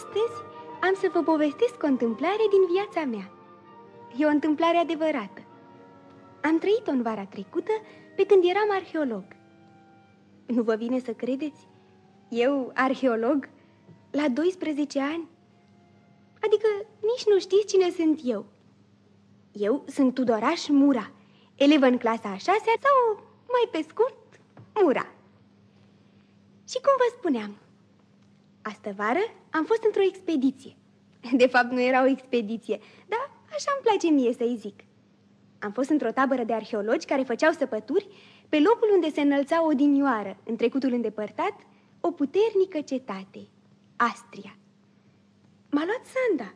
Astăzi am să vă povestesc o întâmplare din viața mea. E o întâmplare adevărată. Am trăit-o în vara trecută pe când eram arheolog. Nu vă vine să credeți? Eu, arheolog, la 12 ani? Adică nici nu știți cine sunt eu. Eu sunt Tudoraș Mura, elevă în clasa a șasea sau, mai pe scurt, Mura. Și cum vă spuneam, astă vară am fost într-o expediție. De fapt, nu era o expediție, dar așa îmi place mie să-i zic. Am fost într-o tabără de arheologi care făceau săpături pe locul unde se înălța o dinioară, în trecutul îndepărtat, o puternică cetate, Astria. M-a luat Sanda.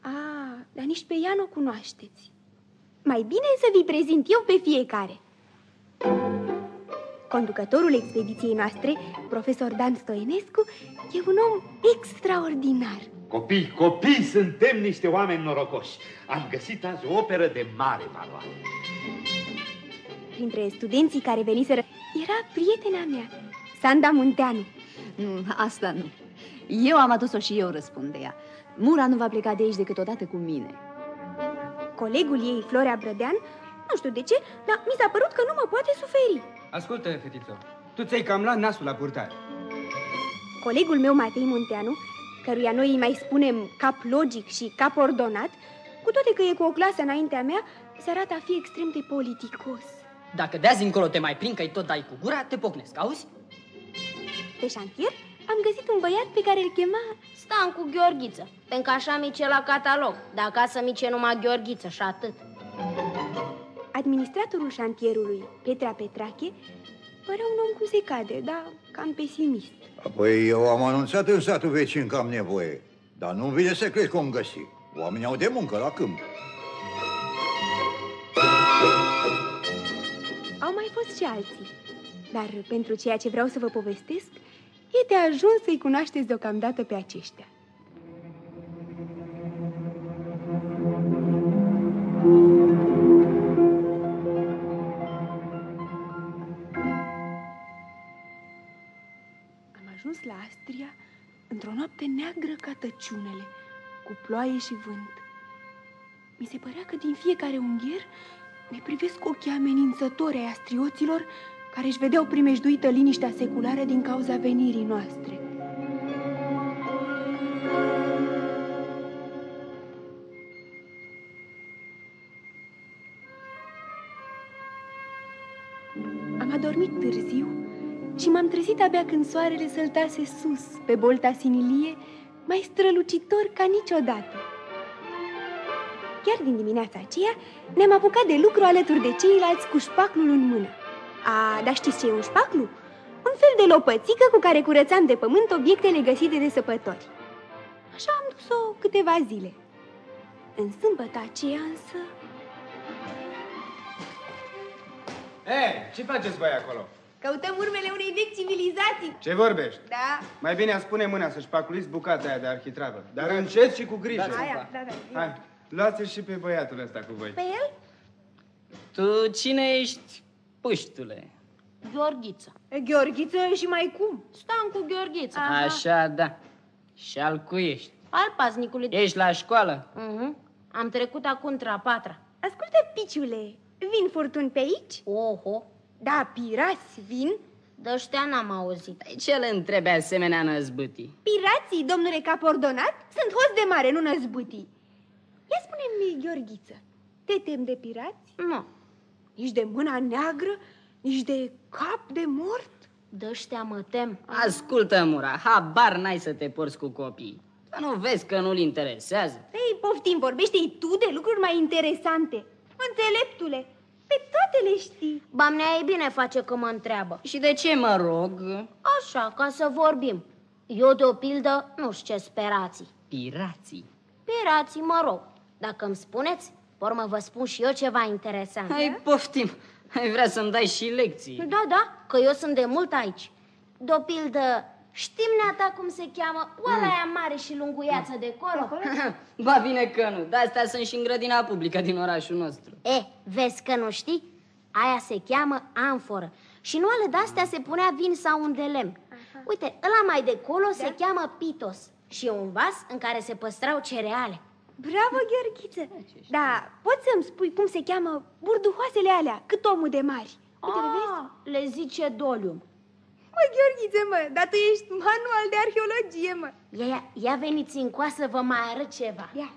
A, dar nici pe ea nu o cunoașteți. Mai bine să vi prezint eu pe fiecare. Conducătorul expediției noastre, profesor Dan Stoenescu, e un om extraordinar. Copii, copii, suntem niște oameni norocoși. Am găsit azi o operă de mare valoare. Printre studenții care veniseră era prietena mea, Sanda Munteanu. Nu, asta nu. Eu am adus-o și eu răspund de ea. Mura nu va pleca de aici decât odată cu mine. Colegul ei, Florea Brădean, nu știu de ce, dar mi s-a părut că nu mă poate suferi. Ascultă, fetiță, tu ți-ai cam luat nasul la purtare. Colegul meu, Matei Munteanu, căruia noi îi mai spunem cap logic și cap ordonat, cu toate că e cu o clasă înaintea mea, se arată a fi extrem de politicos. Dacă de azi încolo te mai prind că-i tot dai cu gura, te pocnesc, auzi? Pe șantier am găsit un băiat pe care îl chema... Stan cu Gheorghiță, pentru că așa mice la catalog, dar acasă mice numai Gheorghiță și atât. Administratorul șantierului, Petra Petrache, părea un om cum se cade, dar cam pesimist. Apoi eu am anunțat în satul vecin că am nevoie, dar nu vine să cred că om găsi. Oamenii au de muncă la câmp. Au mai fost și alții, dar pentru ceea ce vreau să vă povestesc, e de ajuns să-i cunoașteți deocamdată pe aceștia. Astria într-o noapte neagră ca tăciunele, cu ploaie și vânt. Mi se părea că din fiecare ungher ne privesc ochii amenințători ai astrioților care își vedeau primejduită liniștea seculară din cauza venirii noastre. Și m-am trezit abia când soarele săltase sus, pe bolta sinilie, mai strălucitor ca niciodată. Chiar din dimineața aceea ne-am apucat de lucru alături de ceilalți cu șpaclul în mână. A, dar știți ce e un șpaclu? Un fel de lopățică cu care curățam de pământ obiectele găsite de săpători. Așa am dus-o câteva zile. În sâmbătă aceea însă... E, ce faceți voi acolo? Căutăm urmele unei vechi civilizații. Ce vorbești? Da, Mai bine îți pune mâna să-și paculiți bucata aia de arhitravă. Dar încet și cu grijă. aia, da, da. Hai, luați și pe băiatul ăsta cu voi. Pe el? Tu cine ești, puștule? Gheorghiță. Gheorghiță și mai cum? Stan cu Gheorghiță. Așa, da. Și al cui ești? Al paznicului. Ești la școală? Mhm. Am trecut acum între a patra. Ascultă, piciule, vin furtuni pe aici? Oho, Da, pirați vin. de ăștia n-am auzit. Păi ce le întrebe asemenea năzbâtii? Pirații, domnule cap ordonat, sunt hoți de mare, nu năzbutii. Ia spune-mi, Gheorghiță, te tem de pirați? Nu, Nici de mâna neagră, nici de cap de mort? de ăștia mă tem. Ascultă, Mura, habar n-ai să te porți cu copii. Tu nu vezi că nu-l interesează? Ei, poftim, vorbește-i tu de lucruri mai interesante. Înțeleptule, pe toate le știi. Bamnea e bine face că mă întreabă. Și de ce mă rog? Așa, ca să vorbim. Eu, de o pildă, nu știu ce sperații. Pirații. Pirații, mă rog. Dacă îmi spuneți, pe urmă vă spun și eu ceva interesant. Hai, poftim. Ai vrea să-mi dai și lecții. Da, da, că eu sunt de mult aici. De o pildă, știm neata cum se cheamă oala aia mare și lunguiață de colo? ba bine că nu, de astea sunt și în grădina publică din orașul nostru. E, vezi că nu știi? Aia se cheamă amforă. Și în oale de-astea se punea vin sau un de lemn. Uite, ăla mai de colo se cheamă pitos. și un vas în care se păstrau cereale. Bravo, Gheorghiță! Da, poți să-mi spui cum se cheamă burduhoasele alea, cât omul de mari? Uite, le vezi? Ah, le zice dolium. Mă, Gheorghiță, mă, dar tu ești manual de arheologie, mă. Ia, ia veniți în coa să vă mai arăt ceva. Ia.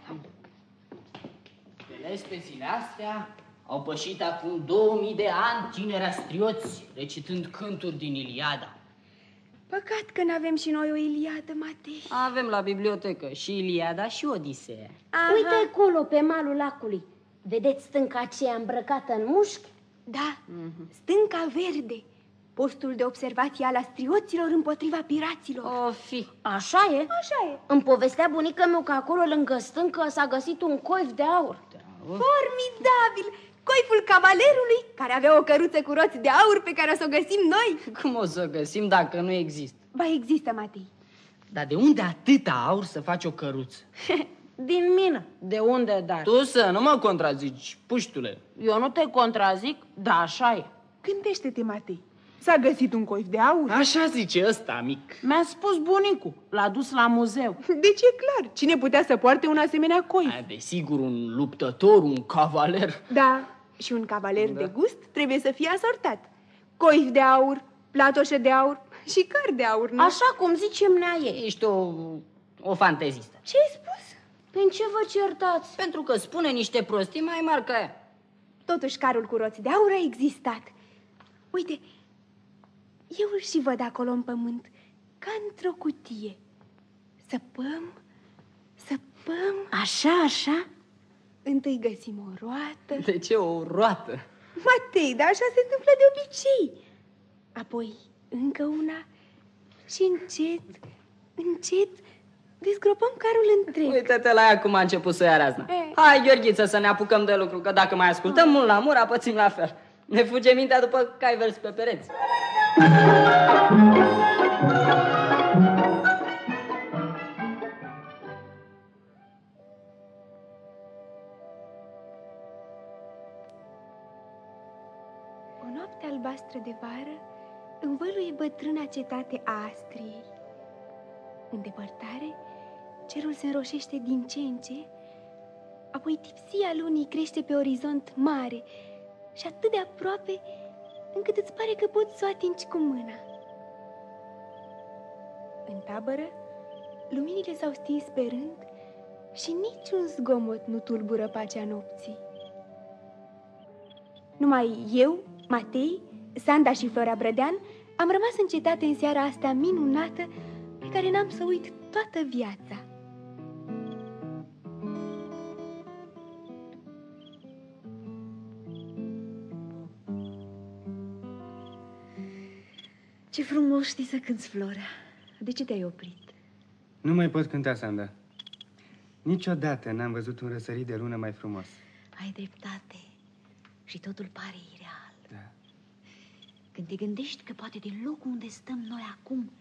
Vezi pe zile astea au pășit acum 2000 de ani tinerea strioți, recitând cânturi din Iliada. Păcat că n-avem și noi o Iliadă, Matei. Avem la bibliotecă și Iliada și Odiseea. Aha. Uite acolo, pe malul lacului. Vedeți stânca aceea îmbrăcată în mușchi? Da, stânca verde, postul de observație al astrioților împotriva piraților. O fi. Așa e? Așa e. Îmi povestea bunica meu că acolo lângă stâncă s-a găsit un coif de aur. Formidabil! Coiful cavalerului, care avea o căruță cu roți de aur pe care o să o găsim noi. Cum o să o găsim dacă nu există? Ba, există, Matei. Dar de unde atâta aur să faci o căruță? Din mină. De unde, dar? Tu să nu mă contrazici, puștule. Eu nu te contrazic, dar așa e. Gândește-te, Matei. S-a găsit un coif de aur? Așa zice ăsta mic. Mi-a spus bunicul, l-a dus la muzeu. Deci e clar, cine putea să poarte un asemenea coif? A, desigur, un luptător, un cavaler. Da, și un cavaler de gust trebuie să fie asortat. Coif de aur, platoșă de aur și căr de aur, nu? Așa cum zice mnea ei. Ești o, o fantezistă. Ce ai spus? Prin ce vă certați? Pentru că spune niște prostii mai mari ca ea. Totuși, carul cu roți de aur a existat. Uite, eu îl și văd acolo în pământ, ca într-o cutie. Săpăm, săpăm, Așa, așa? întâi găsim o roată. De ce o roată? Matei, dar așa se întâmplă de obicei. Apoi încă una și încet, încet dezgropăm carul întreg. Uite-te la ea cum a început să ia razna. E. Hai, Gheorghiță, să ne apucăm de lucru, că dacă mai ascultăm mult la mura, pățim la fel. Ne fuge mintea după cai vers pe pereți. O noapte albastră de vară învăluie bătrâna cetate a Astriei. În depărtare, cerul se înroșește din ce în ce, apoi tipsia lunii crește pe orizont mare și atât de aproape încât îți pare că poți să o atingi cu mâna. În tabără, luminile s-au stins pe rând și niciun zgomot nu tulbură pacea nopții. Numai eu, Matei, Sanda și Flora Brădean am rămas în cetate în seara asta minunată pe care n-am să uit toată viața. Frumos știi să cânți, Flora. De ce te-ai oprit? Nu mai pot cânta, Sanda. Niciodată n-am văzut un răsărit de lună mai frumos. Ai dreptate. Și totul pare ireal. Da. Când te gândești că poate din locul unde stăm noi acum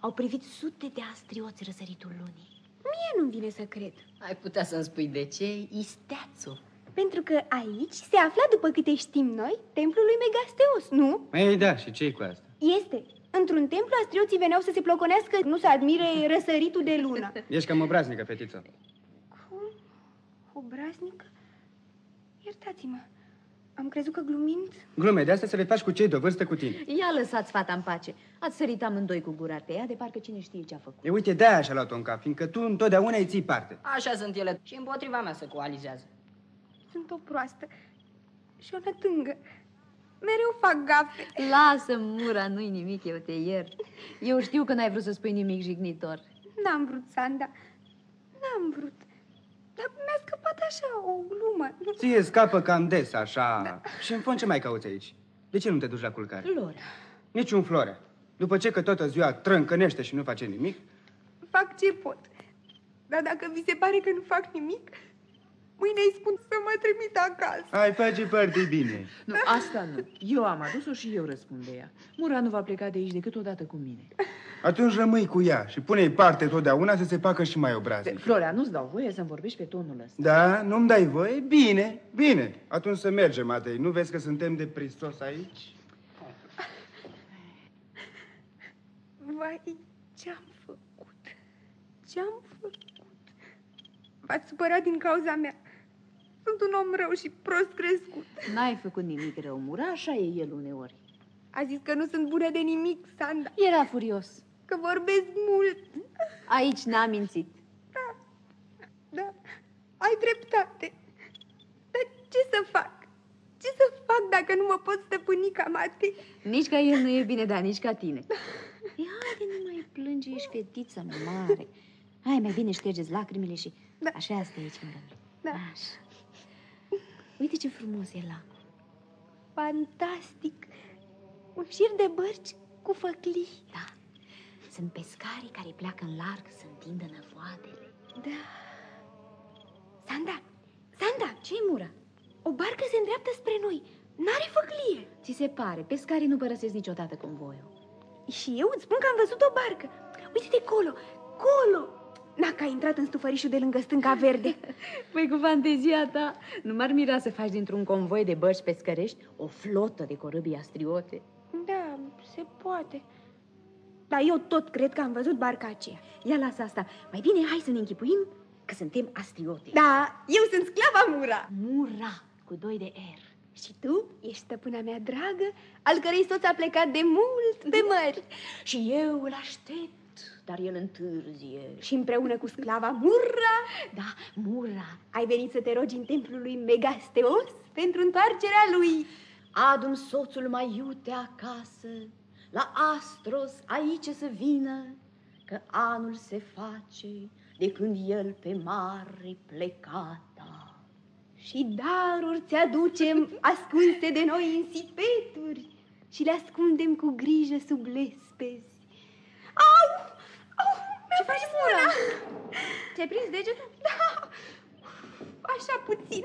au privit sute de astrioți răsăritul lunii. Mie nu-mi vine să cred, Ai putea să-mi spui de ce? Isteațul. pentru că aici se afla, după câte știm noi, templul lui Megasteos, nu? Ei, da, și ce cu asta? Este. Într-un templu, astrioții veneau să se ploconească, nu să admire răsăritul de lună. Ești cam obraznică, fetiță. Cum? Obraznică? Iertați-mă. Am crezut că glumind... Glume de astea să le faci cu cei de o vârstă cu tine. Ia lăsați fata în pace. Ați sărit amândoi cu gura pe ea, de parcă cine știe ce a făcut. E, uite, de-aia și-a luat-o în cap, fiindcă tu întotdeauna îi ții parte. Așa sunt ele și împotriva mea se coalizează. Sunt o proastă și o nătângă. Mereu fac gafe. Lasă, Mura, nu-i nimic, eu te iert. Eu știu că n-ai vrut să spui nimic jignitor. N-am vrut, Sanda. N-am vrut. Dar mi-a scăpat așa, o glumă. Ție scapă cam des, așa. Și în fond ce mai cauți aici? De ce nu te duci la culcare? Flora, Niciun flore. După ce că toată ziua trâncănește și nu face nimic, Fac ce pot. Dar dacă vi se pare că nu fac nimic, mâine îi spun să mă trimit acasă. ai face foarte bine. Nu, asta nu. Eu am adus-o și eu răspund de ea. Mura nu va pleca de aici decât odată cu mine. Atunci rămâi cu ea și pune-i parte totdeauna să se facă și mai obraznic. Flora, nu-ți dau voie să-mi vorbești pe tonul ăsta. Da, nu-mi dai voie? Bine, bine. Atunci să mergem, Matei. Nu vezi că suntem de pristos aici? Vai, ce-am făcut? Ce-am făcut? V-ați supărat din cauza mea. Sunt un om rău și prost crescut. N-ai făcut nimic rău, Mura, așa e el uneori. A zis că nu sunt bună de nimic, Sanda. Era furios. Că vorbesc mult. Aici n-a mințit. Da, da, ai dreptate. Dar ce să fac? Ce să fac dacă nu mă pot stăpâni ca Matei? Nici ca el nu e bine, dar nici ca tine. Ia, haide, nu mai plânge, ești fetiță mare. Hai, mai bine ștergeți lacrimile și Da. așa asta aici lângă mine. Da. Așa. Uite ce frumos e lacul. Fantastic! Un șir de bărci cu făclii. Da. Sunt pescarii care pleacă în larg să întindă năvoadele. Da. Sanda, Sanda, Ce-i mura? o barcă se îndreaptă spre noi. N-are făclie. Ți se pare, pescarii nu părăsesc niciodată convoiul. Și eu îți spun că am văzut o barcă. Uite-te colo, colo. N-a intrat în stufărișul de lângă stânca verde. Păi cu fantezia ta, nu m-ar mira să faci dintr-un convoi de bărci pescărești o flotă de corăbii astriote. Da, se poate. Dar eu tot cred că am văzut barca aceea. Ia lasă asta. Mai bine hai să ne închipuim că suntem astriote. Da, eu sunt sclava Mura. Mura, cu doi de R. Și tu ești stăpâna mea dragă, al cărei soț a plecat de mult pe mări. Și eu îl aștept, dar el întârzie. Și împreună cu sclava Mura, Da, Mura, ai venit să te rogi în templul lui Megasteos pentru întoarcerea lui. adu soțul mai iute acasă, la Astros aici să vină, că anul se face de când el pe mare plecata. Și daruri ți aducem ascunse de noi în sipeturi și le ascundem cu grijă sub lespezi. Au! Au! Ce faci, Mura? Ți-ai prins degetul? Da! Așa puțin.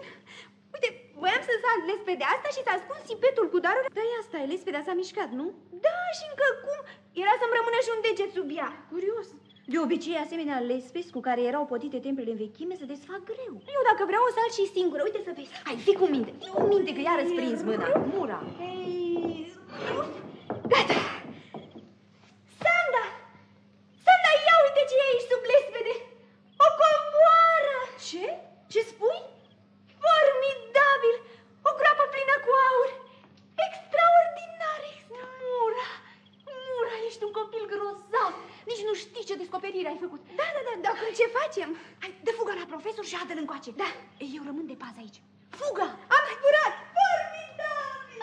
Uite, voiam să sar lespede asta și să ascund sipetul cu daruri. Da, ia stai, lespedea s-a mișcat, nu? Da, și încă cum? Era să-mi rămână și un deget sub ea. Curios. De obicei, asemenea lespezi cu care erau potite templele în vechime se desfac greu. Eu dacă vreau o sal și singură, uite să vezi. Hai, fii cu minte, fii cu minte că iară-ți prins mâna. Mura. Ei, Gata! Sanda! Sanda, ia uite ce e aici sub lespede! O comoară! Ce? Ce spui? Formidabil! O groapă plină cu aur! Extraordinar! extra- Mura! Mura, ești un copil grozav. Nici nu știi ce descoperire ai făcut. Da, da, da, dar acum ce facem? Hai, dă fuga la profesor și adă-l încoace. Da. Eu rămân de pază aici. Fuga! Am zburat! Formidabil!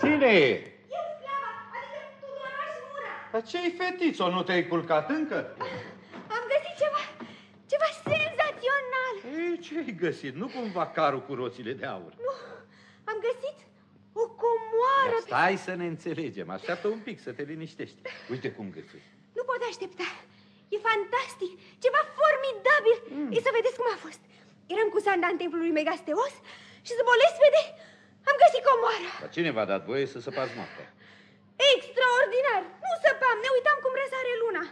Cine e? Eu sclava, adică Tudoraș Mura! Dar ce-i fetițo, nu te-ai culcat încă? Am găsit ceva, ceva senzațional! Ei, ce-ai găsit? Nu cumva carul cu roțile de aur? Nu, am găsit o comoară. Ia stai să ne înțelegem, așteaptă un pic să te liniștești. Uite cum găsești. Nu pot aștepta. E fantastic, ceva formidabil. Mm. E să vedeți cum a fost. Eram cu Sanda în templul lui Megasteos și să bolesc vede, am găsit comoara. Dar cine v-a dat voie să săpați noaptea? Extraordinar! Nu săpam, ne uitam cum răsare luna.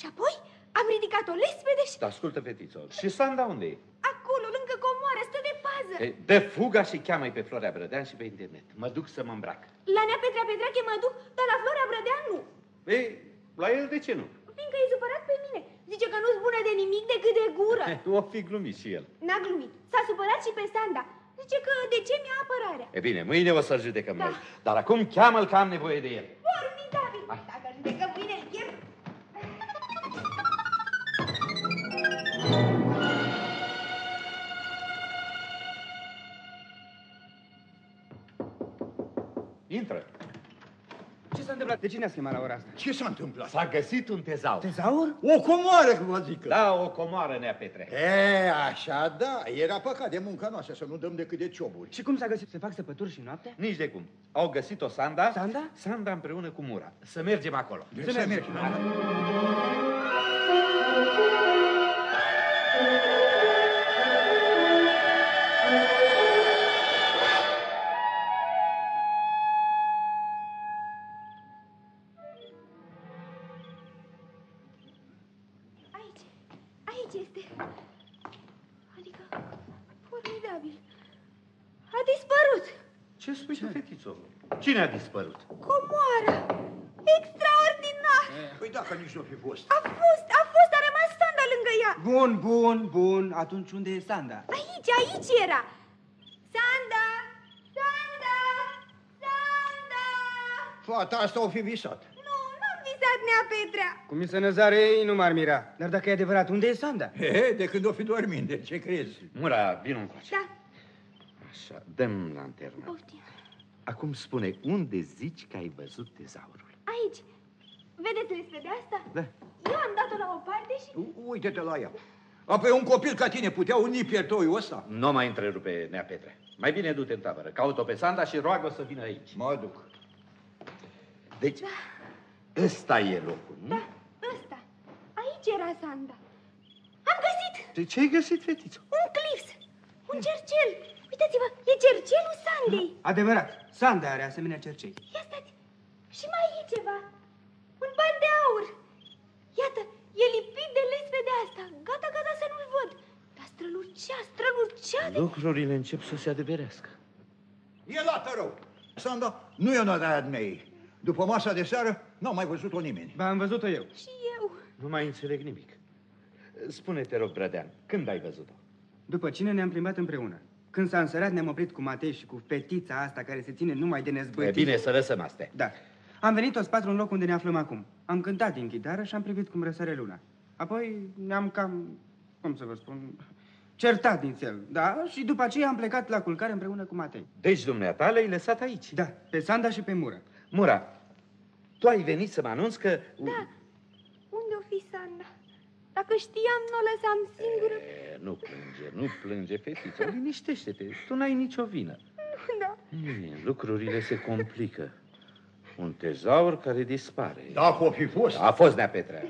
Și apoi am ridicat o lespede și Dar ascultă, fetițo, și Sanda unde e? acolo, lângă comoară, stă de pază. Ei, dă fuga și cheamă pe Florea Brădean și pe internet. Mă duc să mă îmbrac. La Nea Petrea Petrache mă duc, dar la Florea Brădean nu. Ei, la el de ce nu? Fiindcă e supărat pe mine. Zice că nu-s bună de nimic decât de gură. O fi glumit și el. N-a glumit. S-a supărat și pe Sanda. Zice că de ce mi-a apărarea? E bine, mâine o să-l judecăm Da. noi. Dar acum cheamă-l că am nevoie de el. Formidabil! Dacă judecăm bine, De cine ați chemat la ora asta? Ce s-a întâmplat? S-a găsit un tezaur. Tezaur? O comoară, cum zică. Da, o comoară, Nea Petre. E, așa da, era păcat de munca noastră să nu dăm decât de cioburi. Și cum s-a găsit? Se fac săpături și noaptea? Nici de cum. Au găsit-o Sanda. Sanda? Sanda împreună cu Mura. Să mergem acolo. Să mergem. Aici, Cine a dispărut? Comoara! Extraordinar! Păi dacă nici nu fi fost. A fost, a fost, a rămas Sanda lângă ea. Bun, bun, bun. Atunci unde e Sanda? Aici, aici era. Sanda! Sanda! Sanda! Fata asta o fi visat. Nu, n-am visat Nea Petrea. Cum mi se năzare ei, nu m-ar mira. Dar dacă e adevărat, unde e Sanda? He, de când o fi dormind, de ce crezi? Mura, vină încoace. Da, Așa, dăm lanterna. poftim. Acum spune, unde zici că ai văzut tezaurul? Aici. Vedeți de asta? Da. Eu am dat-o la o parte și... U- Uite-te la ea. Apoi un copil ca tine putea uni piertoiul ăsta? Nu mai întrerupe, Nea Petre. Mai bine du-te în tabără, caut-o pe Sanda și roagă să vină aici. Mă duc. Deci, ăsta e locul, nu? Da, ăsta. Aici era Sanda. Am găsit De ce ai găsit, fetiță? un clips, un cercel. Uitați-vă, e cercelul Sandei. Adevărat, Sanda are asemenea cercei. Ia stați. Și mai e ceva. Un ban de aur. Iată, e lipit de de asta. Gata, gata să nu-l văd. Dar strălucea, strălucea de... Lucrurile încep să se adeverească. E lată rău. Sanda nu e o mei. După masa de seară, n-au mai văzut-o nimeni. Ba, am văzut-o eu. Și eu. Nu mai înțeleg nimic. Spune-te, rog, Brădean, când ai văzut-o? După cine ne-am plimbat împreună. Când s-a însărat, ne-am oprit cu Matei și cu fetița asta care se ține numai de E nezbătit. bine să lăsăm astea. Da. Am venit toți patru în loc unde ne aflăm acum. Am cântat din chitară și am privit cum răsare luna. Apoi ne-am cam, cum să vă spun, certat din cel, da? Și după aceea am plecat la culcare împreună cu Matei. Deci dumneata l-ai lăsat aici. Da, pe Sanda și pe Mură. Mura, tu ai venit să mă anunți că... Da. Unde o fi Sanda? Dacă știam, nu o lăsam singură. E, nu plânge, nu plânge, fetiță, liniștește-te, tu n-ai nicio vină. Da. E, lucrurile se complică. Un tezaur care dispare. Dacă o fi fost. A fost Nea Petrea.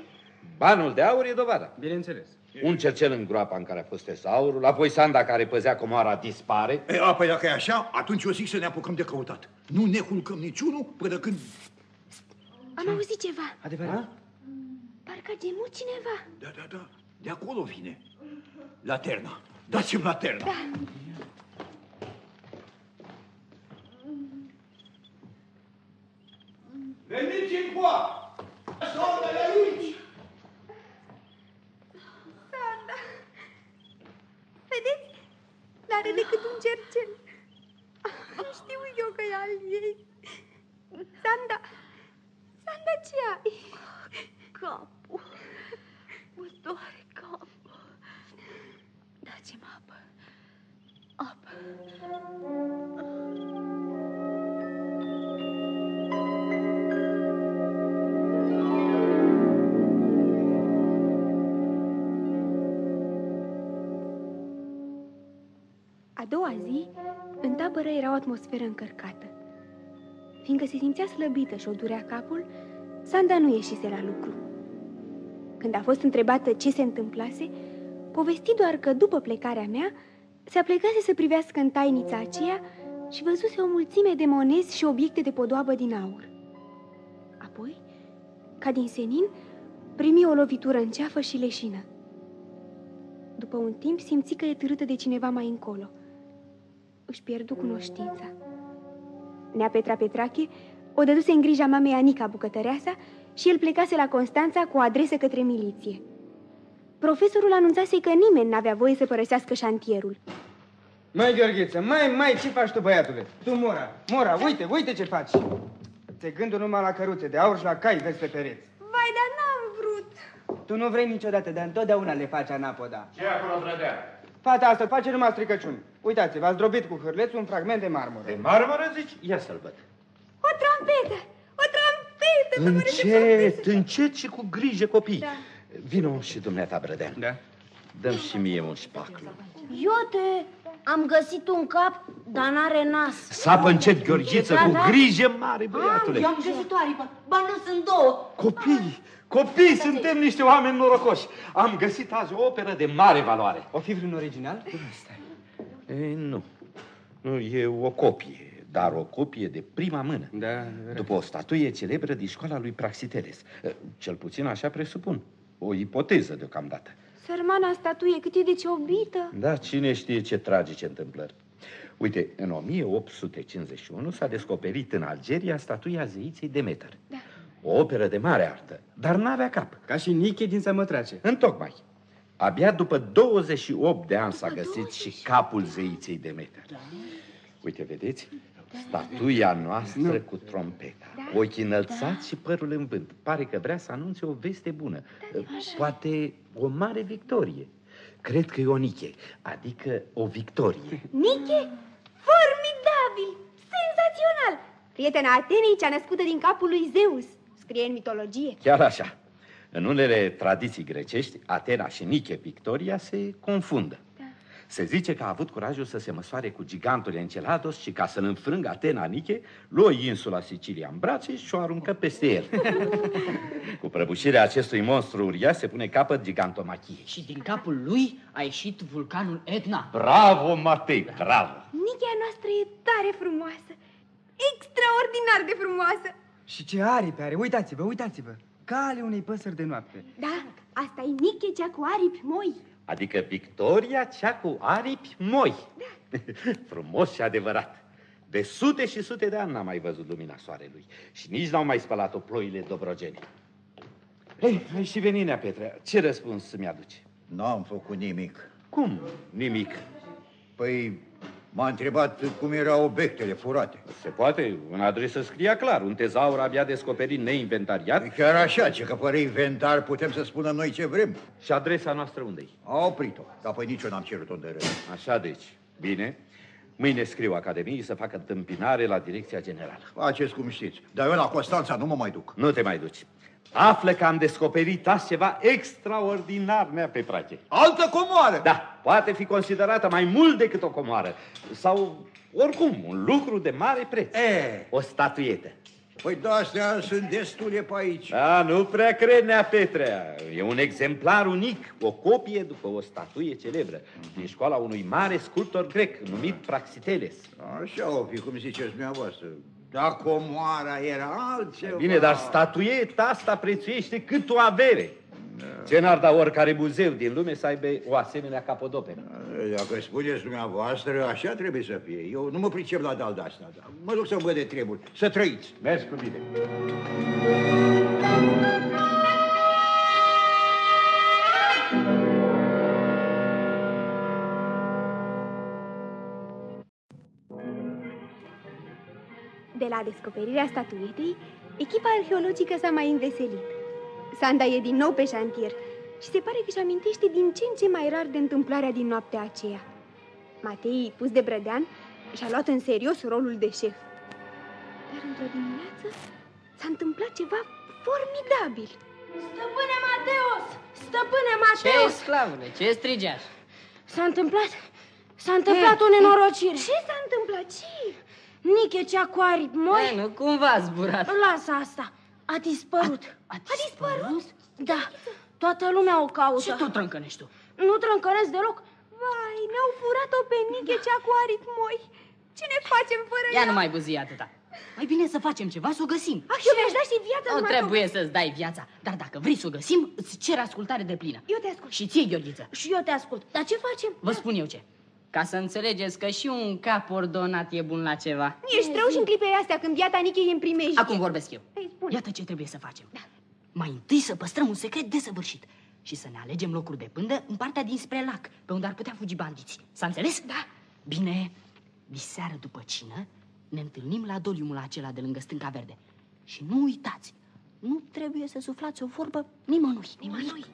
Banul de aur e dovada. Bineînțeles. Un cercel în groapa în care a fost tezaurul, apoi Sanda care păzea comoara dispare. E, apoi dacă e așa, atunci eu zic să ne apucăm de căutat. Nu ne culcăm niciunul până când... Am auzit ceva. Adevărat? Parcă a gemut cineva. Da, da, da, de acolo vine. Laterna. Dați-mi laterna. Da. Veniți în coa! Soarele e aici! Sanda. Vedeți? N-are decât un cercel. Știu eu că e al ei. Sanda. Sanda, ce ai? Capul. Mă doare capul. Dați-mi apă. Apă. A doua zi, în tabără era o atmosferă încărcată. Fiindcă se simțea slăbită și o durea capul, Sanda nu ieșise la lucru. Când a fost întrebată ce se întâmplase, povesti doar că după plecarea mea, se aplecase să privească în tainița aceea și văzuse o mulțime de monezi și obiecte de podoabă din aur. Apoi, ca din senin, primi o lovitură în ceafă și leșină. După un timp simți că e târâtă de cineva mai încolo. Își pierdu cunoștința. Nea Petra Petrache o dăduse în grija mamei Anica bucătăreasa și el plecase la Constanța cu o adresă către miliție. Profesorul anunțase că nimeni n-avea voie să părăsească șantierul. Mai, Gheorghiță, mai, mai, ce faci tu, băiatule? Tu, Mora, Mora, uite, uite ce faci. Te gândul numai la căruțe de aur și la cai vezi pe pereți. Vai, dar n-am vrut. Tu nu vrei niciodată, dar întotdeauna le faci anapoda. Ce acolo, Brădean? Fata asta face numai stricăciuni. Uitați, v-ați drobit cu hârleț un fragment de marmură. De marmură, zici? Ia să-l văd. O trompetă! O trompetă! să mă Încet, încet și cu grijă, copii. Da. Vino și dumneata, Brădean. Da? Dăm și mie un spaclu. Iote, am găsit un cap, dar n-are nas. Sapă încet, Gheorghiță, Da, cu da. grijă mare, băiatule. Eu am găsit o aripă. Ba nu sunt două. Copii, copii, suntem niște oameni norocoși. Am găsit azi o operă de mare valoare. O fi vreun original? Ei, nu. Nu, e o copie, dar o copie de prima mână. Da, După o statuie celebră din școala lui Praxiteles. Cel puțin așa presupun. O ipoteză deocamdată. Sărmana statuie cât e de ciobită. Da, cine știe ce tragice întâmplări. Uite, în 1851 s-a descoperit în Algeria statuia zeiței Demeter. Da. O operă de mare artă, dar n-avea cap. Ca și Niche din Sămătrace. Întocmai. Abia după 28 de ani s-a găsit și capul zeiței Demeter. Uite, vedeți? Statuia noastră cu trompeta, ochii înălțați și părul în vânt. Pare că vrea să anunțe o veste bună. Poate o mare victorie. Cred că e o niche, adică o victorie. Niche? Formidabil! Senzațional! Prietena Atenei cea născută din capul lui Zeus, scrie în mitologie. Chiar așa. În unele tradiții grecești, Atena și Niche Victoria se confundă. Se zice că a avut curajul să se măsoare cu gigantul Encelados și ca să-l înfrângă Atena Niche, luă insula Sicilia în brațe și o aruncă peste el. cu prăbușirea acestui monstru uriaș se pune capăt gigantomachiei. Și din capul lui a ieșit vulcanul Etna. Bravo, Matei, bravo! Nichea noastră e tare frumoasă, extraordinar de frumoasă. Și ce aripi are, uitați-vă, uitați-vă. Ca ale unei păsări de noapte. Da, asta e Niche cea cu aripi moi. Adică Victoria cea cu aripi moi. Da. Frumos și adevărat. De sute și sute de ani n-am mai văzut lumina soarelui și nici n-au mai spălat-o ploile dobrogene. Ei, ai și veninea, Petre. Ce răspuns mi-aduce? N-am făcut nimic. Cum? Nimic. Păi m-a întrebat cum erau obiectele furate. Se poate, în adresă scria clar, un tezaur abia descoperit neinventariat. E chiar așa, ce că fără inventar putem să spunem noi ce vrem. Și adresa noastră unde-i? A oprit-o, dar păi nici eu n-am cerut-o de rău. Așa deci, bine. Mâine scriu Academiei să facă întâmpinare la direcția generală. Faceți cum știți, dar eu la Constanța nu mă mai duc. Nu te mai duci. Află că am descoperit azi ceva extraordinar, nea Petrache. Altă comoară! Da, poate fi considerată mai mult decât o comoară. Sau, oricum, un lucru de mare preț. E. O statuietă. Păi de astea sunt destule pe aici. Da, nu prea cred, nea Petrea. E un exemplar unic, o copie după o statuie celebră din școala unui mare sculptor grec numit Praxiteles. Așa o fi, cum ziceți dumneavoastră. Dar comoara era altceva. Bine, dar statuieta asta prețuiește cât o avere. Ce n-ar da oricare muzeu din lume să aibă o asemenea capodoperă? Dacă spuneți dumneavoastră, așa trebuie să fie. Eu nu mă pricep la dal de asta. Dar mă duc să-mi văd de treburi. Să trăiți. Mergi cu bine. La descoperirea statuetei, echipa arheologică s-a mai înveselit. Sanda e din nou pe șantier și se pare că își amintește din ce în ce mai rar de întâmplarea din noaptea aceea. Matei, pus de brădean, și-a luat în serios rolul de șef. Dar într-o dimineață s-a întâmplat ceva formidabil. Stăpâne Mateos! Stăpâne Ce, Mateos! sclavule, ce strigeaș? S-a întâmplat... S-a întâmplat o nenorocire. Ce s-a întâmplat? Ce? Niche cea cu aripi moi... Eh, nu cumva a zburat. Lasă asta. A dispărut. A, a dispărut? Da. Toată lumea o caută. Și tu trâncănești tu. Nu trâncănesc deloc. Vai, ne-au furat-o pe Niche cea cu aripi moi. Ce ne facem fără Ia ea? nu mai buzi atâta. Mai bine să facem ceva, să o găsim. Ah, eu mi-aș da și viața Nu numai trebuie să-ți dai viața, dar dacă vrei să o găsim, îți cer ascultare de plină. Eu te ascult. Și ție, Gheorghiță, Și eu te ascult. Dar ce facem? vă spun eu ce. Ca să înțelegeți că și un cap ordonat e bun la ceva. Ești rău și în clipele astea când viața Niche e în primejdie. Acum vorbesc eu. Ei, spune. Iată ce trebuie să facem. Mai întâi să păstrăm un secret desăvârșit și să ne alegem locuri de pândă în partea dinspre lac, pe unde ar putea fugi bandiți. S-a înțeles? Da. Bine, diseară după cină ne întâlnim la doliumul acela de lângă stânca verde. Și nu uitați, nu trebuie să suflați o vorbă nimănui. Nimănui.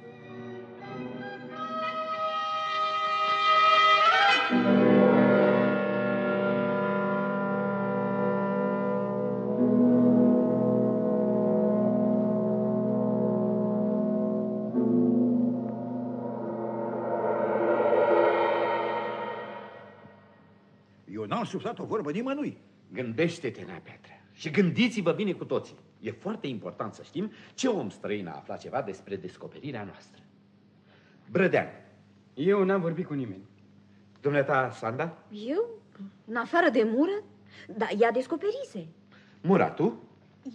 Eu n-am suflat o vorbă nimănui. Gândește-te, Nea Petre, și gândiți-vă bine cu toții. E foarte important să știm ce om străin a aflat ceva despre descoperirea noastră. Brădean, Eu n-am vorbit cu nimeni. dumneata, Sanda, Eu? În afară de mură? Da, ea descoperise. Mura, tu?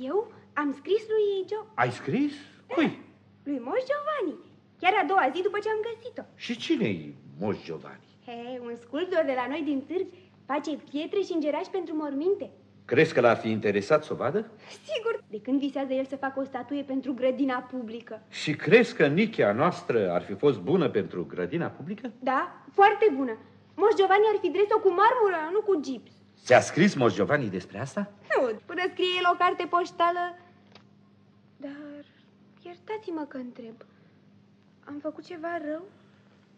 Eu am scris lui Jo... Ai scris? Cui? lui Moș Giovanni. Chiar a doua zi după ce am găsit-o. Și cine-i Moș Giovanni? He, un sculptor de la noi din târg Face pietre și îngerași pentru morminte. Crezi că l-ar fi interesat să o vadă? Sigur, de când visează el să facă o statuie pentru grădina publică. Și crezi că nichea noastră ar fi fost bună pentru grădina publică? Da, foarte bună. Moș Giovanni ar fi dres-o cu marmură, nu cu gips. Ți-a scris Moș Giovanni despre asta? Nu, până scrie el o carte poștală. Dar iertați-mă că întreb. Am făcut ceva rău?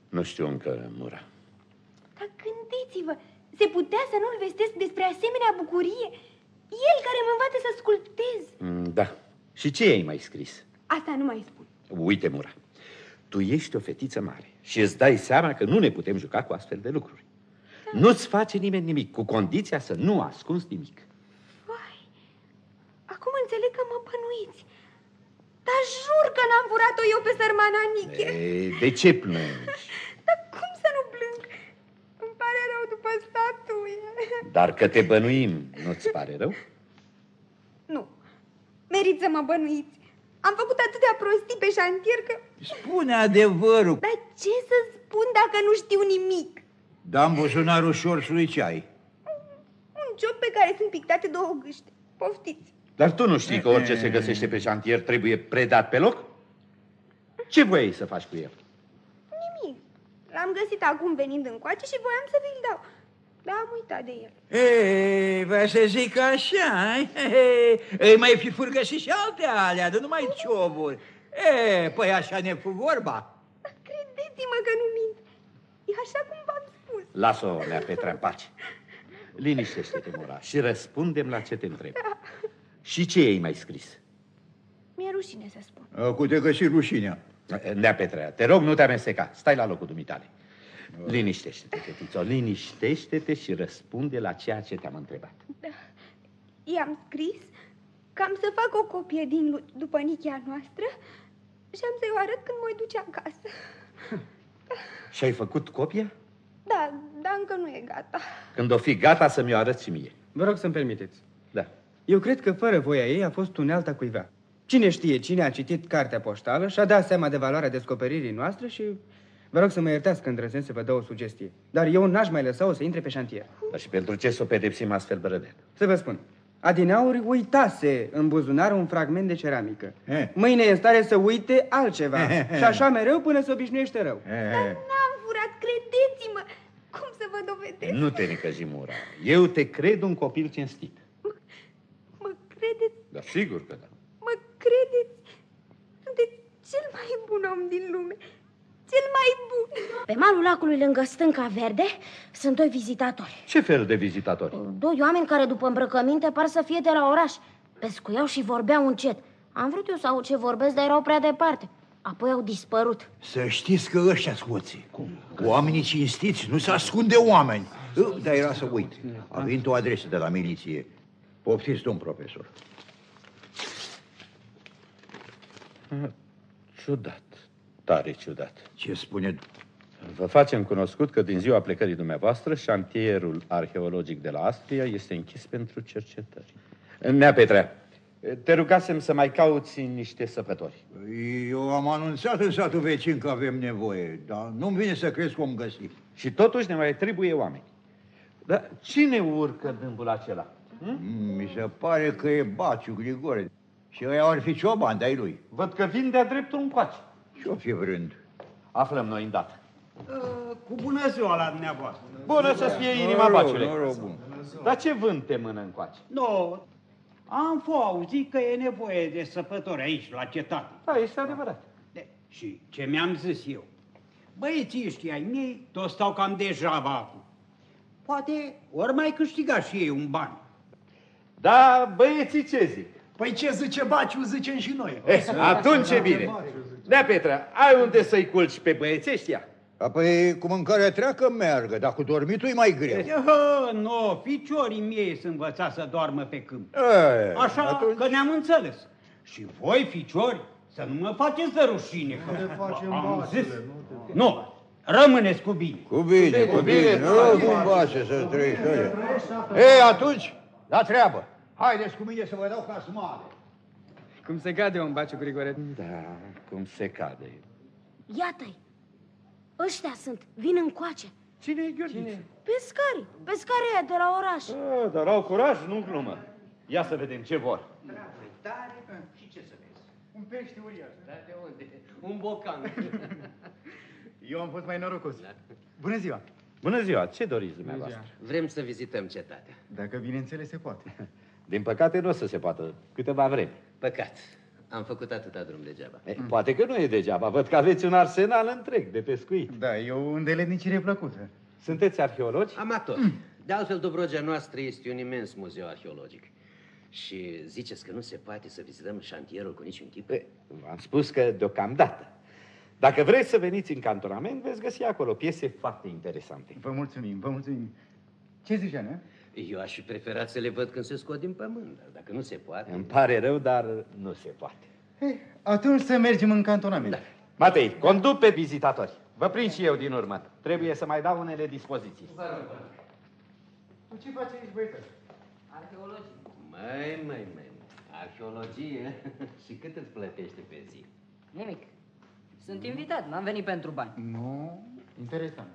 Nu știu încă, Mura. Dar gândiți-vă, se putea să nu-l vestesc despre asemenea bucurie? El care mă învață să sculptez. Mm, Da. Și ce ai mai scris? Asta nu mai spun. Uite, Mura, tu ești o fetiță mare și îți dai seama că nu ne putem juca cu astfel de lucruri. Nu-ți face nimeni nimic, cu condiția să nu ascunzi nimic. Vai, acum înțeleg că mă bănuiți. Dar jur că n-am furat-o eu pe sărmana Niche. E, de ce plângi? Dar că te bănuim, nu-ți pare rău? Nu, merit să mă bănuiți. Am făcut atâtea prostii pe șantier că... Spune adevărul. Dar ce să spun dacă nu știu nimic? Da, în buzunarul șorțului ce ai? Un ciop pe care sunt pictate două gâște. Poftiți. Dar tu nu știi că orice se găsește pe șantier trebuie predat pe loc? Ce voiai să faci cu el? Nimic. L-am găsit acum venind încoace și voiam să vi-l dau. Dar am uitat de el. Ei, vă să zic așa, ei, ei, mai fi furgăsit și alte alea, de numai cioburi. E, păi așa ne fu vorba. Dar credeți-mă că nu mint. E așa cum v-am spus. Lasă-o, Lea Petra, în pace. Liniștește-te, Mura, și răspundem la ce te întreb. Și ce ai mai scris? Mi-e rușine să spun. Cu te găsi rușinea. Nea Petrea, te rog, nu te amesteca. Stai la locul dumitale. Liniștește-te, fetițo, liniștește-te și răspunde la ceea ce te-am întrebat. Da. I-am scris că am să fac o copie din lu- după nichea noastră și am să-i o arăt când mă duce acasă. Și ai făcut copia? Da, dar încă nu e gata. Când o fi gata să mi-o arăți și mie. Vă rog să-mi permiteți. Da. Eu cred că fără voia ei a fost unealta cuiva. Cine știe cine a citit cartea poștală și-a dat seama de valoarea descoperirii noastre și... Vă rog să mă iertați că îndrăznesc să vă dau o sugestie. Dar eu n-aș mai lăsa-o să intre pe șantier. Dar și pentru ce să o pedepsim astfel, Brădel? Să vă spun. Adinauri uitase în buzunar un fragment de ceramică. Eh. Mâine e în stare să uite altceva. și așa mereu până se obișnuiește rău. N-am furat, credeți-mă. Cum să vă dovedesc? Nu te necăji, Mura. Eu te cred un copil cinstit. Mă credeți? Da, sigur că da. Mă credeți? Sunteți cel mai bun om din lume. Cel mai bun. Pe malul lacului lângă stânca verde sunt doi vizitatori. Ce fel de vizitatori? Doi oameni care după îmbrăcăminte par să fie de la oraș. Pescuiau și vorbeau încet. Am vrut eu să aud ce vorbesc, dar erau prea departe. Apoi au dispărut. Să știți că ăștia scoții. Oamenii cinstiți nu se ascunde oameni. Dar era să uit. A venit o adresă de la miliție. Poftiți, domn profesor. Ciudat. Tare ciudat. Ce spune? Vă facem cunoscut că din ziua plecării dumneavoastră, șantierul arheologic de la Astria este închis pentru cercetări. Nea Petrea, te rugasem să mai cauți niște săpători. Eu am anunțat în satul vecin că avem nevoie, dar nu-mi vine să crezi cum găsi. Și totuși ne mai trebuie oameni. Dar cine urcă dâmbul acela? Mm, Mi se pare că e Baciu Grigore. Și ăia ar fi cioban de-ai lui. Văd că vin de-a dreptul încoace. Ce-o fi vrând? Aflăm noi îndată. Cu bună ziua la dumneavoastră. Bună să fie inima, Noroc, Baciule. noroc bun. Dar ce vânt te mână încoace? Nu, am fost auzit că e nevoie de săpători aici, la cetate. Da, este adevărat. De, și ce mi-am zis eu? Băieții ăștia ai mei toți stau cam degeaba acum. Poate ori mai câștiga și ei un ban. Da, băieții ce zic? Păi ce zice Baciu, zicem și noi. Eh, atunci e bine. Nea Petra, ai unde să-i culci pe băieții ăștia? Apoi cu mâncarea treacă meargă, dar cu dormitul e mai greu. Hă, nu, ficiorii miei sunt învățați să doarmă pe câmp. E, Așa atunci- că ne-am înțeles. Și voi, ficiori, să nu mă faceți de rușine. Că am zis. Nu, rămâneți cu bine. Cu bine, cu bine, nu cum face să trăiești. oie. Ei, atunci, la treabă. Haideți cu mine să vă dau casmale. Cum se cade un baciu Grigore? Da, cum se cade. Iată-i. Ăștia sunt. Vin încoace. Cine e Gheorghiță? Pe Pescari, pescarii aia de la oraș. A, dar au curaj, nu glumă. Ia să vedem ce vor. Tare, și ce să vezi? Un pește uriaș. Da, de unde? Un bocan. Eu am fost mai norocos. Bună ziua! Bună ziua, ce doriți dumneavoastră? Vrem să vizităm cetatea. Dacă bineînțeles se poate. Din păcate nu o să se poată câteva vreme. Păcat. Am făcut atâta drum degeaba. E, Poate că nu e degeaba, văd că aveți un arsenal întreg de pescuit. Da, e o îndeletnicire plăcută. Sunteți arheologi? Amator. De altfel, Dobrogea noastră este un imens muzeu arheologic. Și ziceți că nu se poate să vizităm șantierul cu niciun chip? E, V-am spus că deocamdată. Dacă vreți să veniți în cantonament, veți găsi acolo piese foarte interesante. Vă mulțumim, vă mulțumim. Ce zici, Ana? Eu aș fi preferat să le văd când se scot din pământ, dar dacă nu se poate... Îmi pare rău, dar nu se poate. Eh, atunci să mergem în cantonament. Da. Matei, conduc pe vizitatori. Vă prind și eu din urmă. Trebuie să mai dau unele dispoziții. Tu ce faci aici, băieță? Arheologie. Mai, mai, mai, arheologie și cât îți plătește pe zi? Nimic. Sunt invitat, n-am venit pentru bani. Nu, interesant.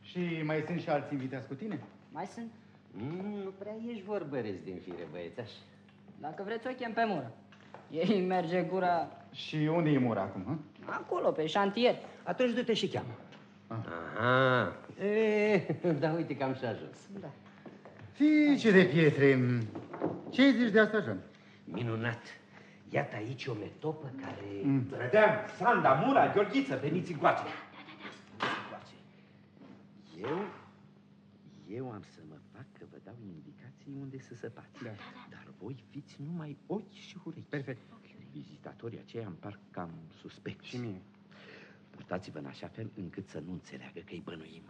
Și mai sunt și alți invitați cu tine? Mai sunt? Mm, nu prea ești vorbăresc din fire, băiețaș. Dacă vreți, o chem pe mură. Ei merge gura Și unde e mura acum, hă? acolo, pe șantier. Atunci du-te și cheamă. Aha. E, da, uite că am și ajuns. Da. Fiice de pietre. Ce zici de asta, Jean? Minunat. Iată aici o metopă care... Mm. Rădeam, Sanda, Mura, Gheorghiță, veniți încoace. Încoace. Eu, eu am să mă fac că vă dau indicații unde să săpați. Da. Dar voi fiți numai ochi și urechi. Perfect. Vizitatorii aceia îmi par cam suspecți. Și mie. Purtați-vă în așa fel încât să nu înțeleagă că îi bănuim.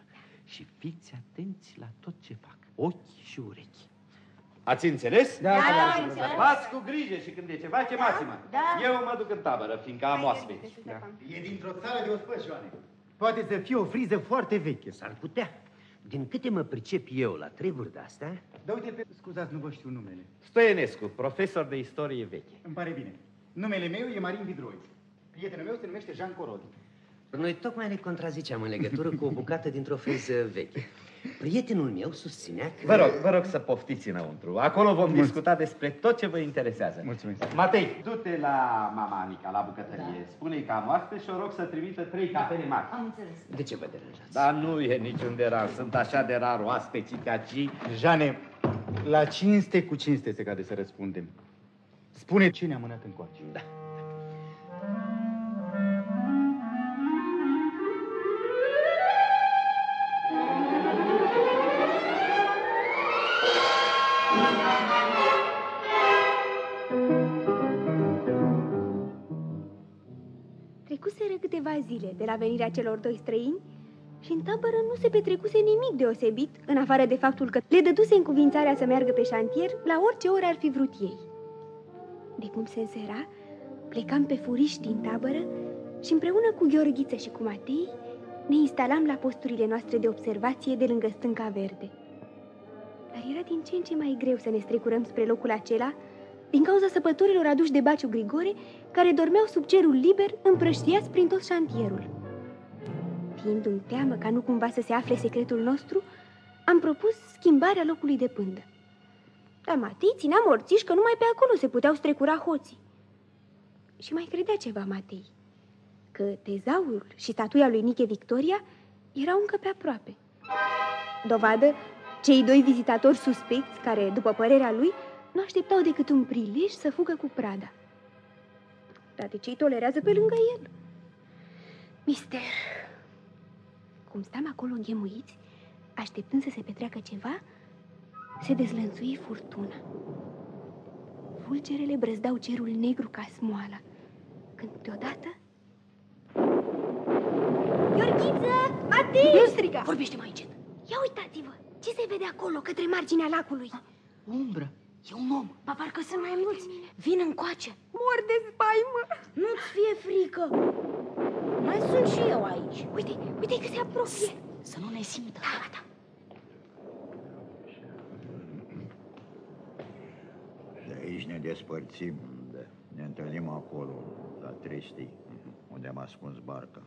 Și fiți atenți la tot ce fac. Ochi și urechi. Ați înțeles? Da, da, da, înțeles. Fați cu grijă și când e ceva, chemați-mă. Da. Eu mă duc în tabără, fiindcă am oaspeți. Da. E dintr-o țară de ospăți, Ioane. Poate să fie o friză foarte veche. S-ar putea. Din câte mă pricep eu la treburi de-astea, Da, uite, pe... scuzați, nu vă știu numele. Stoienescu, profesor de istorie veche. Îmi pare bine. Numele meu e Marin Vidroi. Prietenul meu se numește Jean Corod. noi tocmai ne contraziceam în legătură cu o bucată dintr-o friză veche. Prietenul meu susținea că... Vă rog, vă rog să poftiți înăuntru. Acolo vom discuta despre tot ce vă interesează. Mulțumesc. Matei, du-te la mama Anica, la bucătărie. Da. Spune-i că am oaspe și o rog să trimită trei cafele mari. Am înțeles. De ce vă deranjați? Dar nu e niciun deranj, sunt așa de rar oaspeții ca ci. Jane, la cinste cu cinste se cade să răspundem. Spune ce ne-a mânat încoace. Da. Trecuseră câteva zile de la venirea celor doi străini și în tabără nu se petrecuse nimic deosebit, în afară de faptul că le dăduse încuvințarea să meargă pe șantier la orice oră ar fi vrut ei. De cum se însera, plecam pe furiș din tabără și împreună cu Gheorghiță și cu Matei ne instalam la posturile noastre de observație de lângă stânca verde. Dar era din ce în ce mai greu să ne strecurăm spre locul acela, din cauza săpătorilor aduși de Baciu Grigore, care dormeau sub cerul liber, împrăștiați prin tot șantierul. Fiindu-mi teamă ca nu cumva să se afle secretul nostru, am propus schimbarea locului de pândă. Dar Matei ținea morțiș că numai pe acolo se puteau strecura hoții. Și mai credea ceva Matei, că tezaurul și statuia lui Niche Victoria erau încă pe aproape. Dovadă, cei doi vizitatori suspecți, care, după părerea lui, nu așteptau decât un prilej să fugă cu prada. Dar de ce îi tolerează pe lângă el? Mister, cum stam acolo înghemuiți, așteptând să se petreacă ceva, se dezlănțui furtuna. Fulgerele brăzdau cerul negru ca smoala, când deodată... Gheorghiță! Matei! Nu striga! Vorbește mai încet. Ia uitați-vă! Ce se vede acolo, către marginea lacului? Umbră. E un om. Ba, parcă sunt mai mulți. Vin încoace. Mor de spaimă! Nu-ți fie frică. Mai sunt și eu aici. Uite, uite că se apropie! Să nu ne simtă. Da, da. Și aici ne despărțim. Da. Ne întâlnim acolo, la Tristi, unde am ascuns barca.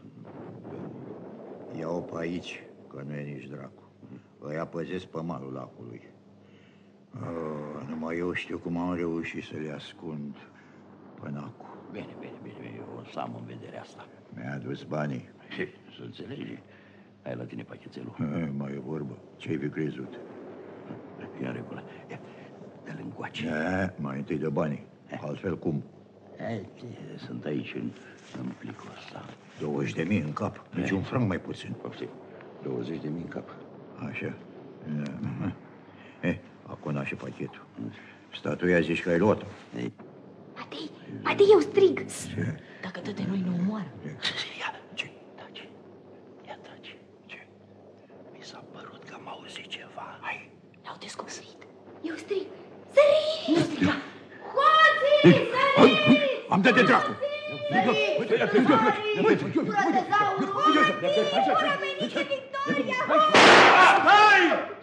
Ia-o pe aici, că nu e nici dracu. Ăia păzesc pe malul lacului. Oh, numai eu știu cum am reușit să le ascund până acum. Bine, bine, bine, bine. o să am în vedere asta. Mi-a adus banii. Ce, să înțelegi? Ai la tine pachetelul. E, mai e vorbă. Ce-ai fi crezut? E în regulă. Ia, dă-l încoace. E, mai întâi de banii. Altfel cum? E, sunt aici, în, în plicul ăsta. 20 de mii în cap. Nici un franc mai puțin. Poftim. 20 de mii în cap. Așa. E, acum și pachetul. Statuia zici că ai luat-o. Matei, Matei, eu strig. Dacă dă de noi ne omoară. Ia, ce? Taci. Ia, taci. Ce? Mi s-a părut că am auzit ceva. Hai. Ne-au descoperit. Eu strig. Săriți! Nu striga. Hoții, săriți! Am dat de dracu! Stai! Stai!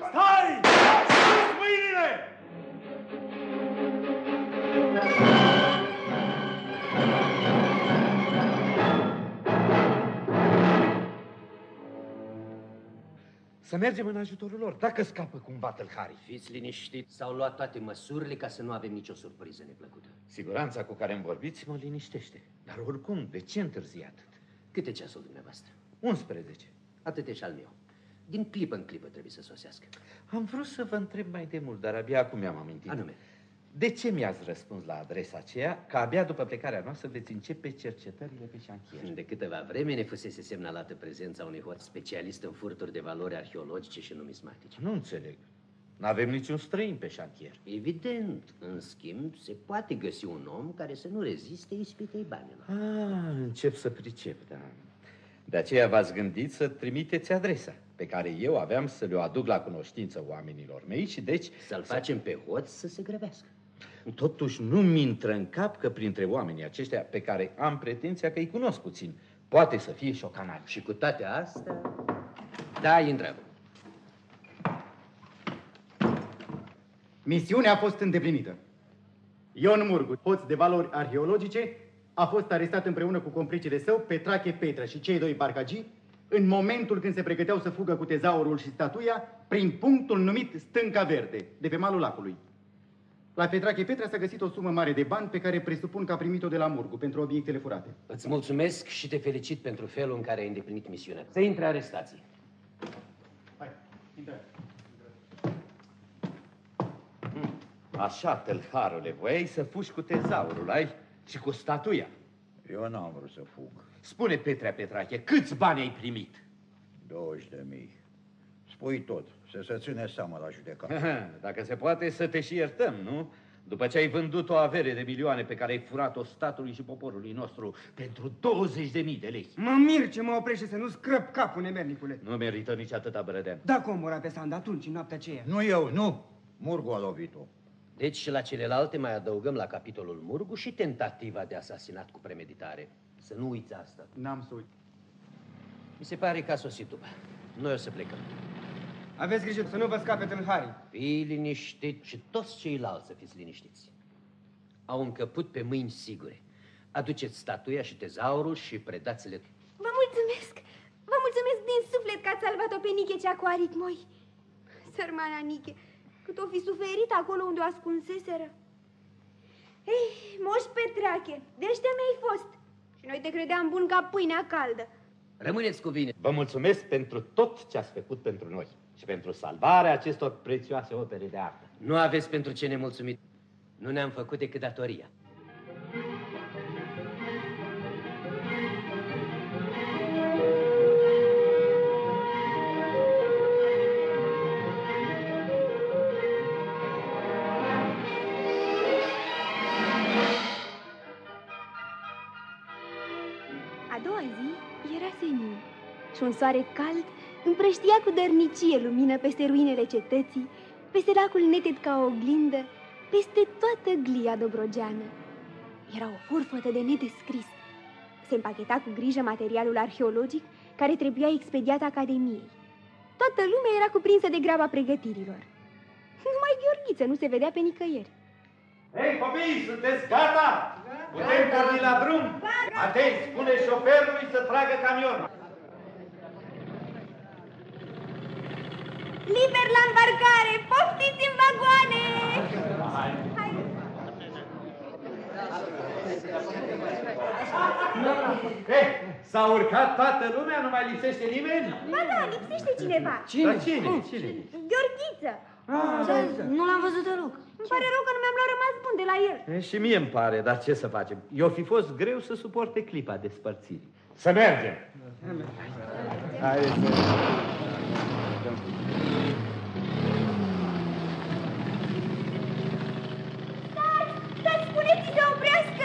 Să mergem în ajutorul lor, dacă scapă cumva tâlharii. Fiți liniștiți, s-au luat toate măsurile ca să nu avem nicio surpriză neplăcută. Siguranța cu care îmi vorbiți mă liniștește. Dar oricum, de ce întârzi atât? Câte ceasul dumneavoastră? 11. Atât e și al meu. Din clipă în clipă trebuie să sosească. Am vrut să vă întreb mai de mult, dar abia acum mi-am amintit. Anume? De ce mi-ați răspuns la adresa aceea că abia după plecarea noastră veți începe cercetările pe șantier? De câteva vreme ne fusese semnalată prezența unui hoț specialist în furturi de valori arheologice și numismatice. Nu înțeleg. Nu avem niciun străin pe șantier. Evident, în schimb, se poate găsi un om care să nu reziste ispitei banilor. Ah, încep să pricep, da. De aceea v-ați gândit să trimiteți adresa pe care eu aveam să le-o aduc la cunoștință oamenilor mei și deci... Să-l facem pe hoț să se grăbească. Totuși nu-mi intră în cap că printre oamenii aceștia pe care am pretenția că îi cunosc puțin, poate să fie și o canal. Și cu toate astea... Da, intrăm. Misiunea a fost îndeplinită. Ion Murgu, hoț de valori arheologice, a fost arestat împreună cu complicele său, Petrache Petra și cei doi barcagii, în momentul când se pregăteau să fugă cu tezaurul și statuia prin punctul numit Stânca Verde, de pe malul lacului. La Petrache Petra s-a găsit o sumă mare de bani pe care presupun că a primit-o de la Murgu pentru obiectele furate. Îți mulțumesc și te felicit pentru felul în care ai îndeplinit misiunea. Să intre arestații. Hai, intră. Așa, tâlharule, voiai să fugi cu tezaurul, ai? Și cu statuia. Eu n-am vrut să fug. Spune, Petrea Petrache, câți bani ai primit? 20 de mii. Spui tot, să se ține seama la judecată. Dacă se poate să te și iertăm, nu? După ce ai vândut o avere de milioane pe care ai furat-o statului și poporului nostru pentru 20 de mii de lei. Mă mir ce mă oprește să nu scrăp capul, nemernicule. Nu merită nici atâta brădean. Da, comora pe sand atunci, în noaptea aceea. Nu eu, nu. Murgu a lovit-o. Deci și la celelalte mai adăugăm la capitolul Murgu și tentativa de asasinat cu premeditare. Să nu uiți asta. N-am să uit. Mi se pare că a sosit după. Noi o să plecăm. Aveți grijă să nu vă scape tâlharii. Fii liniștit și toți ceilalți să fiți liniștiți. Au încăput pe mâini sigure. Aduceți statuia și tezaurul și predați-le. Vă mulțumesc! Vă mulțumesc din suflet că ați salvat-o pe Niche cea cu aripi moi. Sărmana Niche, cât o fi suferit acolo unde o ascunseseră. Ei, moș Petrache, deștea mi-ai fost. Și noi te credeam bun ca pâinea caldă. Rămâneți cu bine. Vă mulțumesc pentru tot ce ați făcut pentru noi și pentru salvarea acestor prețioase opere de artă. Nu aveți pentru ce ne mulțumit. Nu ne-am făcut decât datoria. A doua zi era senin și un soare cald împrăștia cu dărnicie lumină peste ruinele cetății, peste lacul neted ca o oglindă, peste toată glia dobrogeană. Era o furfătă de nedescris. Se împacheta cu grijă materialul arheologic care trebuia expediat Academiei. Toată lumea era cuprinsă de graba pregătirilor. Numai Gheorghiță nu se vedea pe nicăieri. Hei, copii, sunteți gata? Putem porni la drum? Atenți, spune șoferului să tragă camionul. Liber la îmbarcare! Poftiți în vagoane! Eh, s-a urcat toată lumea, nu mai lipsește nimeni? Ba da, lipsește cineva. Cine? Dar cine? Cine? Gheorghiță. Ah, nu l-am văzut deloc. Îmi pare rău că nu mi-am luat rămas bun de la el. E, și mie îmi pare, dar ce să facem? Eu fi fost greu să suporte clipa despărțirii. Să mergem! Haideți să... Stai, stai, spuneți să oprească!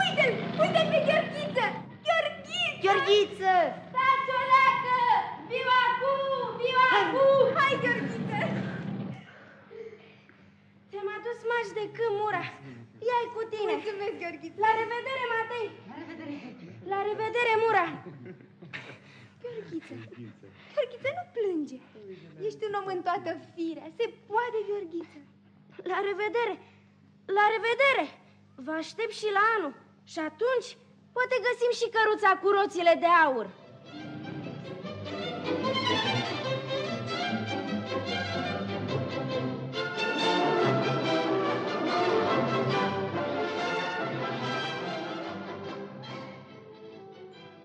Uite-l, uite-l pe Gheorghiță! Gheorghiță! Gheorghiță! Stați o leacă! Viu acum, viu acum! Hai, Gheorghiță! Te-am adus maș de când, Mura. Ia-i cu tine. Mulțumesc, Gheorghiță! La revedere, Matei! La revedere! La revedere, Mura! Gheorghiță, Gheorghiță, nu plânge! Ești un om în toată firea, se poate, Gheorghiță! La revedere! La revedere! Vă aștept și la anul și atunci poate găsim și căruța cu roțile de aur. Thank you.